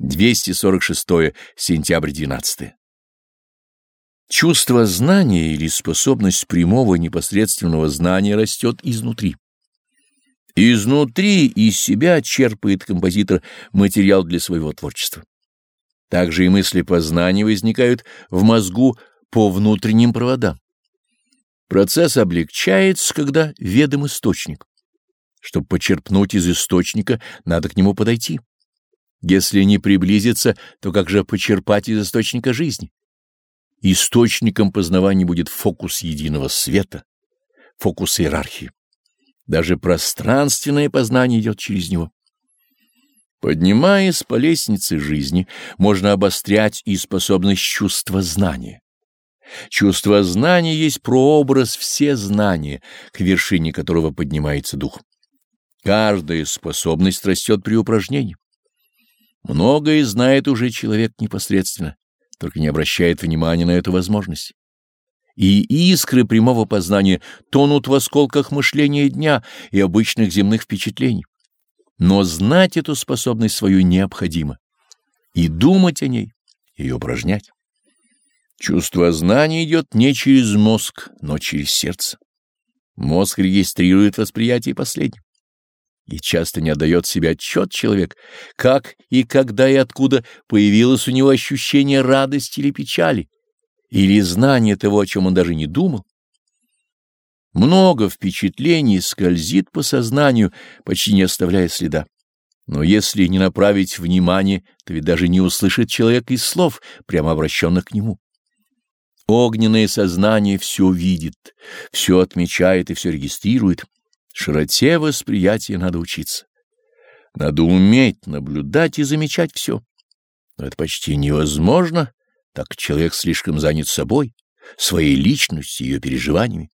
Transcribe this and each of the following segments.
246 сентябрь 12. Чувство знания или способность прямого непосредственного знания растет изнутри. Изнутри из себя черпает композитор материал для своего творчества. Также и мысли познания возникают в мозгу по внутренним проводам. Процесс облегчается, когда ведом источник. Чтобы почерпнуть из источника, надо к нему подойти. Если не приблизиться, то как же почерпать из источника жизни? Источником познавания будет фокус единого света, фокус иерархии. Даже пространственное познание идет через него. Поднимаясь по лестнице жизни, можно обострять и способность чувства знания. Чувство знания есть прообраз все знания, к вершине которого поднимается дух. Каждая способность растет при упражнении. Многое знает уже человек непосредственно, только не обращает внимания на эту возможность. И искры прямого познания тонут в осколках мышления дня и обычных земных впечатлений. Но знать эту способность свою необходимо. И думать о ней, и упражнять. Чувство знания идет не через мозг, но через сердце. Мозг регистрирует восприятие последнего. И часто не отдает себе отчет человек, как и когда и откуда появилось у него ощущение радости или печали, или знание того, о чем он даже не думал. Много впечатлений скользит по сознанию, почти не оставляя следа. Но если не направить внимание, то ведь даже не услышит человек из слов, прямо обращенных к нему. Огненное сознание все видит, все отмечает и все регистрирует — Широте восприятия надо учиться. Надо уметь наблюдать и замечать все. Но это почти невозможно, так человек слишком занят собой, своей личностью, ее переживаниями.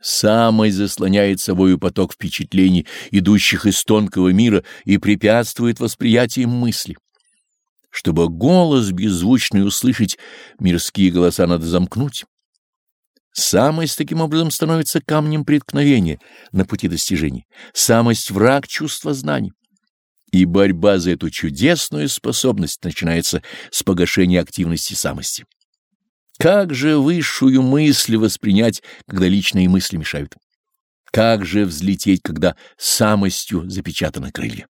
Самый заслоняет собою поток впечатлений, идущих из тонкого мира, и препятствует восприятию мысли. Чтобы голос беззвучный услышать, мирские голоса надо замкнуть. Самость таким образом становится камнем преткновения на пути достижений. Самость — враг чувства знаний. И борьба за эту чудесную способность начинается с погашения активности самости. Как же высшую мысль воспринять, когда личные мысли мешают? Как же взлететь, когда самостью запечатаны крылья?